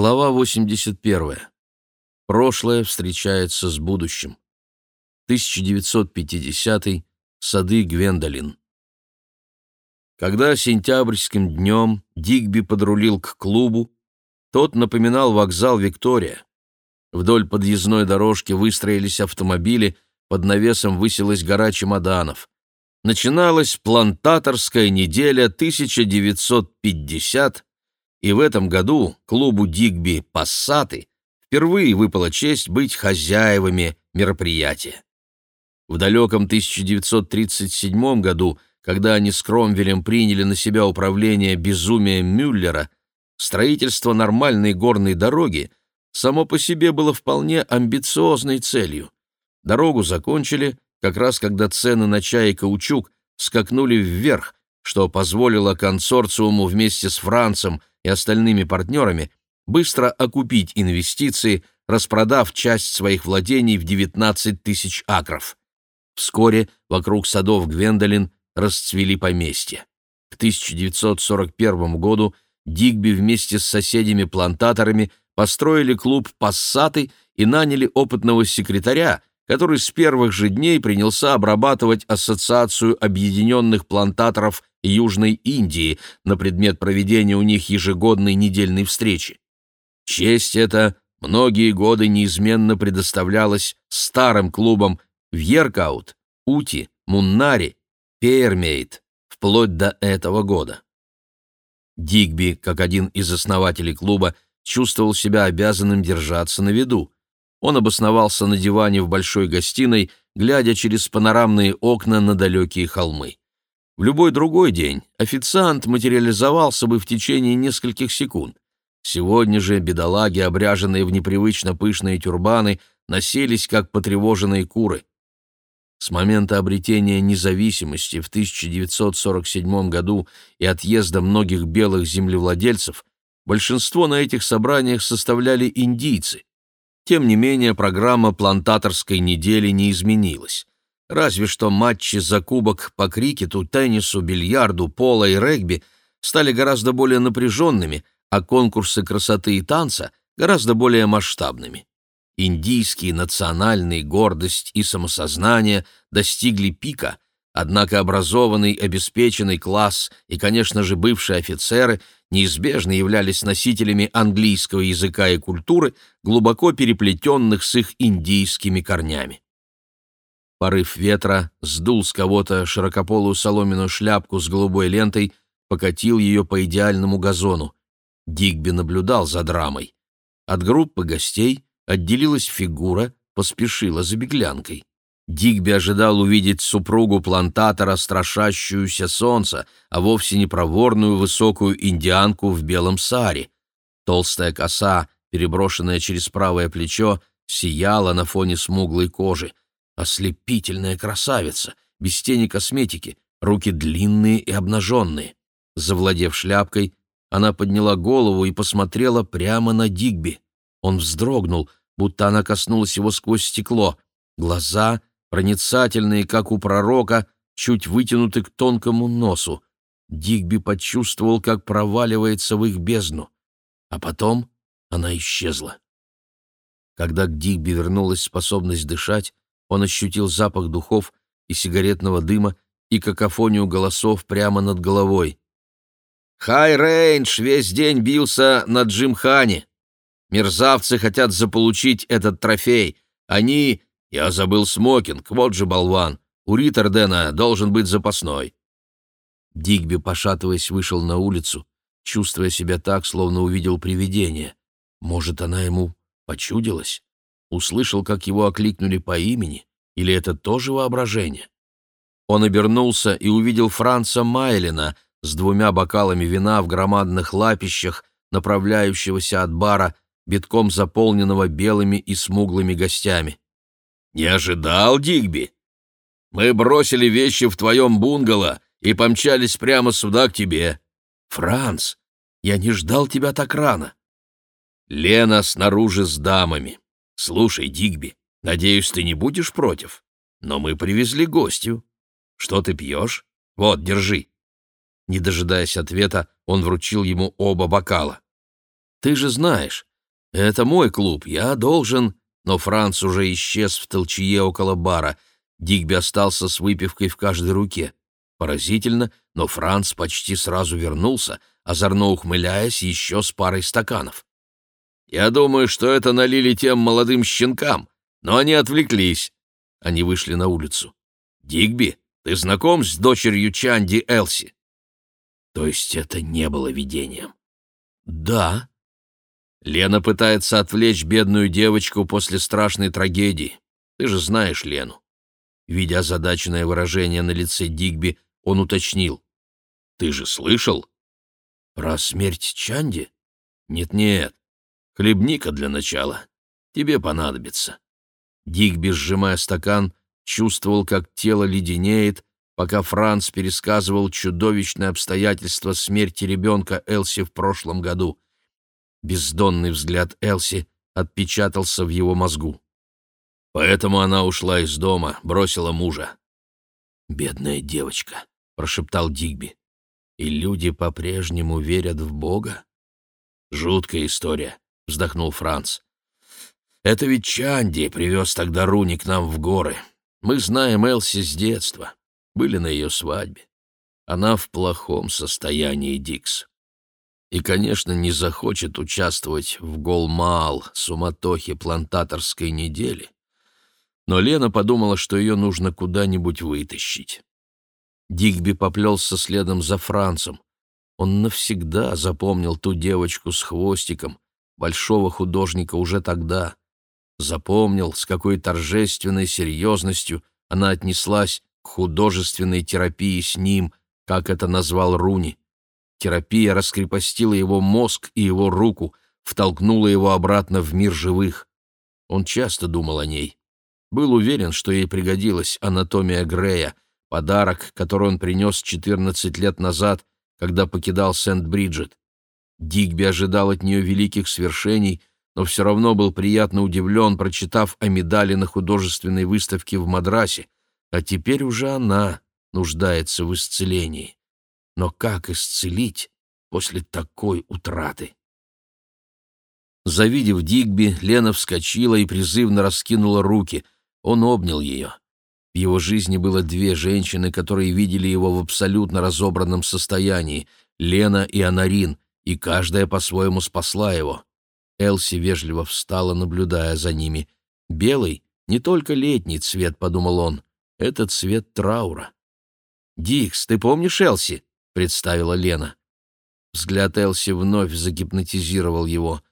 Глава 81. Прошлое встречается с будущим. 1950. Сады Гвендолин. Когда сентябрьским днем Дигби подрулил к клубу, тот напоминал вокзал Виктория. Вдоль подъездной дорожки выстроились автомобили, под навесом высилась гора чемоданов. Начиналась плантаторская неделя 1950 и в этом году клубу Дигби «Пассаты» впервые выпала честь быть хозяевами мероприятия. В далеком 1937 году, когда они с Кромвелем приняли на себя управление безумием Мюллера, строительство нормальной горной дороги само по себе было вполне амбициозной целью. Дорогу закончили, как раз когда цены на чай и каучук скакнули вверх, что позволило консорциуму вместе с Францем и остальными партнерами быстро окупить инвестиции, распродав часть своих владений в 19 тысяч акров. Вскоре вокруг садов Гвендолин расцвели поместья. К 1941 году Дигби вместе с соседями-плантаторами построили клуб «Пассаты» и наняли опытного секретаря, который с первых же дней принялся обрабатывать Ассоциацию объединенных плантаторов Южной Индии на предмет проведения у них ежегодной недельной встречи. Честь эта многие годы неизменно предоставлялась старым клубам в Еркаут, Ути, Муннари, Пейермейт, вплоть до этого года. Дигби, как один из основателей клуба, чувствовал себя обязанным держаться на виду. Он обосновался на диване в большой гостиной, глядя через панорамные окна на далекие холмы. В любой другой день официант материализовался бы в течение нескольких секунд. Сегодня же бедолаги, обряженные в непривычно пышные тюрбаны, носились, как потревоженные куры. С момента обретения независимости в 1947 году и отъезда многих белых землевладельцев большинство на этих собраниях составляли индийцы. Тем не менее, программа плантаторской недели не изменилась. Разве что матчи за кубок по крикету, теннису, бильярду, поло и регби стали гораздо более напряженными, а конкурсы красоты и танца гораздо более масштабными. Индийские национальные гордость и самосознание достигли пика, однако образованный, обеспеченный класс и, конечно же, бывшие офицеры неизбежно являлись носителями английского языка и культуры, глубоко переплетенных с их индийскими корнями. Порыв ветра сдул с кого-то широкополую соломенную шляпку с голубой лентой, покатил ее по идеальному газону. Дигби наблюдал за драмой. От группы гостей отделилась фигура, поспешила за беглянкой. Дигби ожидал увидеть супругу плантатора, страшащуюся солнца, а вовсе не проворную высокую индианку в белом саре. Толстая коса, переброшенная через правое плечо, сияла на фоне смуглой кожи. Ослепительная красавица, без тени косметики, руки длинные и обнаженные. Завладев шляпкой, она подняла голову и посмотрела прямо на Дигби. Он вздрогнул, будто она коснулась его сквозь стекло. Глаза, проницательные, как у пророка, чуть вытянуты к тонкому носу. Дигби почувствовал, как проваливается в их бездну. А потом она исчезла. Когда к Дигби вернулась способность дышать, он ощутил запах духов и сигаретного дыма и какофонию голосов прямо над головой. «Хай Рейндж весь день бился на Джимхане. Мерзавцы хотят заполучить этот трофей. Они... Я забыл смокинг, вот же болван. У Риттердена должен быть запасной». Дигби, пошатываясь, вышел на улицу, чувствуя себя так, словно увидел привидение. Может, она ему почудилась? Услышал, как его окликнули по имени, или это тоже воображение? Он обернулся и увидел Франца Майлина с двумя бокалами вина в громадных лапищах, направляющегося от бара, битком заполненного белыми и смуглыми гостями. «Не ожидал, Дигби? Мы бросили вещи в твоем бунгало и помчались прямо сюда к тебе. Франц, я не ждал тебя так рано». Лена снаружи с дамами. «Слушай, Дигби, надеюсь, ты не будешь против? Но мы привезли гостю. Что ты пьешь? Вот, держи». Не дожидаясь ответа, он вручил ему оба бокала. «Ты же знаешь, Это мой клуб, я должен...» Но Франц уже исчез в толчье около бара. Дигби остался с выпивкой в каждой руке. Поразительно, но Франц почти сразу вернулся, озорно ухмыляясь еще с парой стаканов. «Я думаю, что это налили тем молодым щенкам, но они отвлеклись». Они вышли на улицу. «Дигби, ты знаком с дочерью Чанди Элси?» То есть это не было видением? Да. Лена пытается отвлечь бедную девочку после страшной трагедии. Ты же знаешь Лену. Видя озадаченное выражение на лице Дигби, он уточнил. «Ты же слышал?» «Про смерть Чанди?» «Нет-нет. Хлебника для начала. Тебе понадобится». Дигби, сжимая стакан, чувствовал, как тело леденеет, пока Франц пересказывал чудовищные обстоятельства смерти ребенка Элси в прошлом году. Бездонный взгляд Элси отпечатался в его мозгу. Поэтому она ушла из дома, бросила мужа. «Бедная девочка», — прошептал Дигби. «И люди по-прежнему верят в Бога?» «Жуткая история», — вздохнул Франц. «Это ведь Чанди привез тогда Руни к нам в горы. Мы знаем Элси с детства были на ее свадьбе. Она в плохом состоянии, Дикс. И, конечно, не захочет участвовать в голмал, суматохе плантаторской недели. Но Лена подумала, что ее нужно куда-нибудь вытащить. Дигби поплелся следом за Францем. Он навсегда запомнил ту девочку с хвостиком, большого художника уже тогда. Запомнил, с какой торжественной серьезностью она отнеслась художественной терапии с ним, как это назвал Руни. Терапия раскрепостила его мозг и его руку, втолкнула его обратно в мир живых. Он часто думал о ней. Был уверен, что ей пригодилась анатомия Грея, подарок, который он принес 14 лет назад, когда покидал Сент-Бриджет. Дигби ожидал от нее великих свершений, но все равно был приятно удивлен, прочитав о медали на художественной выставке в Мадрасе, а теперь уже она нуждается в исцелении. Но как исцелить после такой утраты? Завидев Дигби, Лена вскочила и призывно раскинула руки. Он обнял ее. В его жизни было две женщины, которые видели его в абсолютно разобранном состоянии — Лена и Анарин, и каждая по-своему спасла его. Элси вежливо встала, наблюдая за ними. «Белый — не только летний цвет», — подумал он. Это цвет траура. «Дикс, ты помнишь Элси?» — представила Лена. Взгляд Элси вновь загипнотизировал его.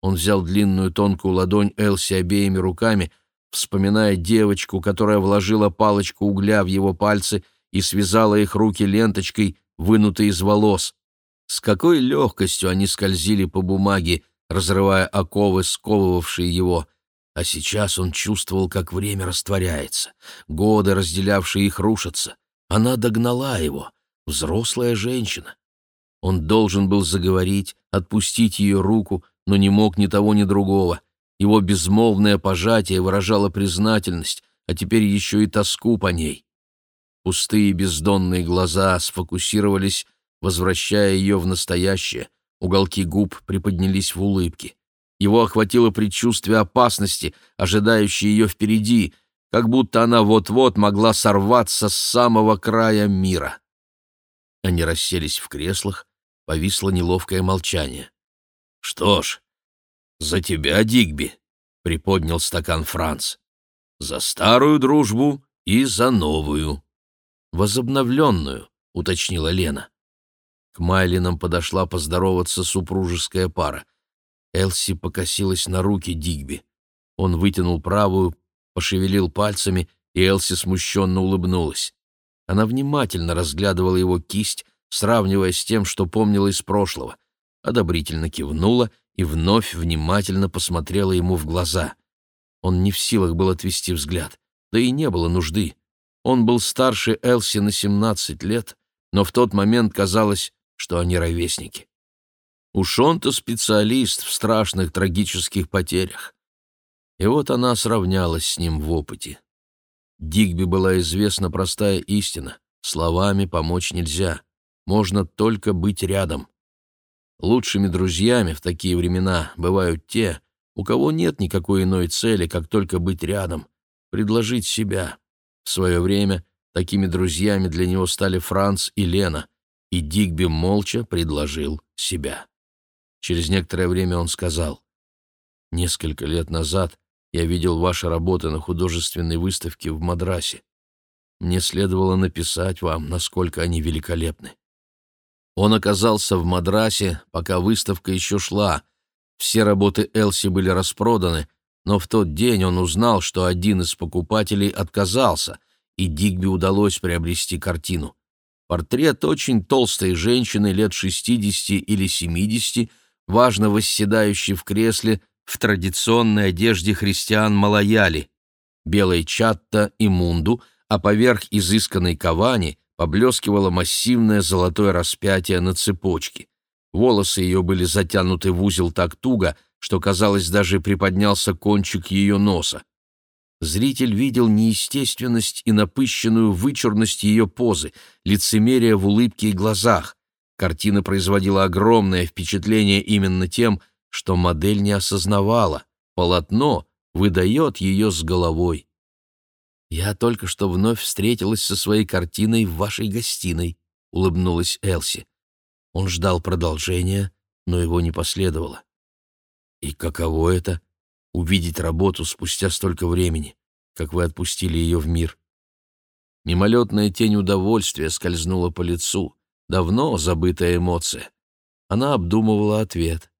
Он взял длинную тонкую ладонь Элси обеими руками, вспоминая девочку, которая вложила палочку угля в его пальцы и связала их руки ленточкой, вынутой из волос. С какой легкостью они скользили по бумаге, разрывая оковы, сковывавшие его. А сейчас он чувствовал, как время растворяется. Годы, разделявшие их, рушатся. Она догнала его. Взрослая женщина. Он должен был заговорить, отпустить ее руку, но не мог ни того, ни другого. Его безмолвное пожатие выражало признательность, а теперь еще и тоску по ней. Пустые бездонные глаза сфокусировались, возвращая ее в настоящее. Уголки губ приподнялись в улыбке. Его охватило предчувствие опасности, ожидающей ее впереди, как будто она вот-вот могла сорваться с самого края мира. Они расселись в креслах, повисло неловкое молчание. «Что ж, за тебя, Дигби!» — приподнял стакан Франц. «За старую дружбу и за новую». «Возобновленную», — уточнила Лена. К Майлинам подошла поздороваться супружеская пара — Элси покосилась на руки Дигби. Он вытянул правую, пошевелил пальцами, и Элси смущенно улыбнулась. Она внимательно разглядывала его кисть, сравнивая с тем, что помнила из прошлого. Одобрительно кивнула и вновь внимательно посмотрела ему в глаза. Он не в силах был отвести взгляд, да и не было нужды. Он был старше Элси на семнадцать лет, но в тот момент казалось, что они ровесники. Уж он-то специалист в страшных трагических потерях. И вот она сравнялась с ним в опыте. Дигби была известна простая истина. Словами помочь нельзя. Можно только быть рядом. Лучшими друзьями в такие времена бывают те, у кого нет никакой иной цели, как только быть рядом, предложить себя. В свое время такими друзьями для него стали Франц и Лена, и Дигби молча предложил себя. Через некоторое время он сказал, «Несколько лет назад я видел ваши работы на художественной выставке в Мадрасе. Мне следовало написать вам, насколько они великолепны. Он оказался в Мадрасе, пока выставка еще шла. Все работы Элси были распроданы, но в тот день он узнал, что один из покупателей отказался, и Дигби удалось приобрести картину. Портрет очень толстой женщины лет 60 или 70, важно восседающей в кресле в традиционной одежде христиан Малаяли, белой чатта и мунду — а поверх изысканной кавани поблескивало массивное золотое распятие на цепочке. Волосы ее были затянуты в узел так туго, что, казалось, даже приподнялся кончик ее носа. Зритель видел неестественность и напыщенную вычурность ее позы, лицемерие в улыбке и глазах. Картина производила огромное впечатление именно тем, что модель не осознавала. Полотно выдает ее с головой. «Я только что вновь встретилась со своей картиной в вашей гостиной», — улыбнулась Элси. Он ждал продолжения, но его не последовало. «И каково это — увидеть работу спустя столько времени, как вы отпустили ее в мир?» Мимолетная тень удовольствия скользнула по лицу, давно забытая эмоция. Она обдумывала ответ.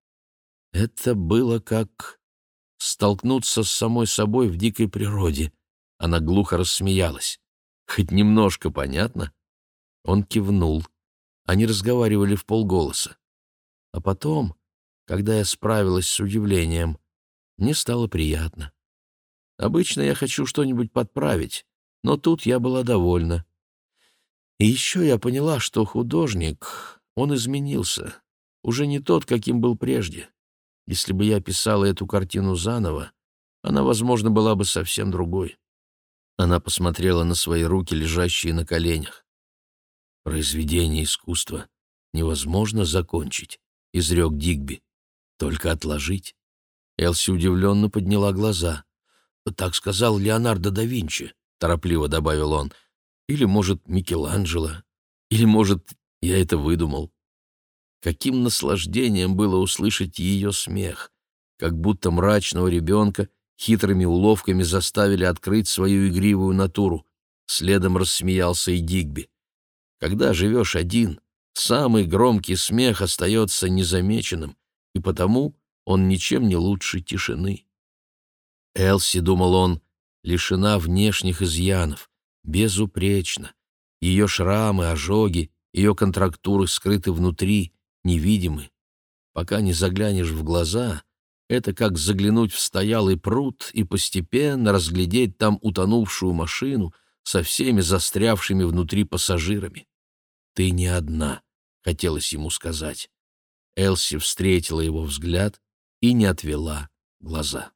Это было как столкнуться с самой собой в дикой природе — она глухо рассмеялась. «Хоть немножко понятно?» Он кивнул. Они разговаривали в полголоса. А потом, когда я справилась с удивлением, мне стало приятно. Обычно я хочу что-нибудь подправить, но тут я была довольна. И еще я поняла, что художник, он изменился, уже не тот, каким был прежде. Если бы я писала эту картину заново, она, возможно, была бы совсем другой. Она посмотрела на свои руки, лежащие на коленях. «Произведение искусства невозможно закончить», — изрек Дигби. «Только отложить». Элси удивленно подняла глаза. «Так сказал Леонардо да Винчи», — торопливо добавил он. «Или, может, Микеланджело. Или, может, я это выдумал». Каким наслаждением было услышать ее смех, как будто мрачного ребенка хитрыми уловками заставили открыть свою игривую натуру. Следом рассмеялся и Дигби. Когда живешь один, самый громкий смех остается незамеченным, и потому он ничем не лучше тишины. Элси, думал он, лишена внешних изъянов, безупречна. Ее шрамы, ожоги, ее контрактуры скрыты внутри, невидимы. Пока не заглянешь в глаза, это как заглянуть в стоялый пруд и постепенно разглядеть там утонувшую машину со всеми застрявшими внутри пассажирами. «Ты не одна», — хотелось ему сказать. Элси встретила его взгляд и не отвела глаза.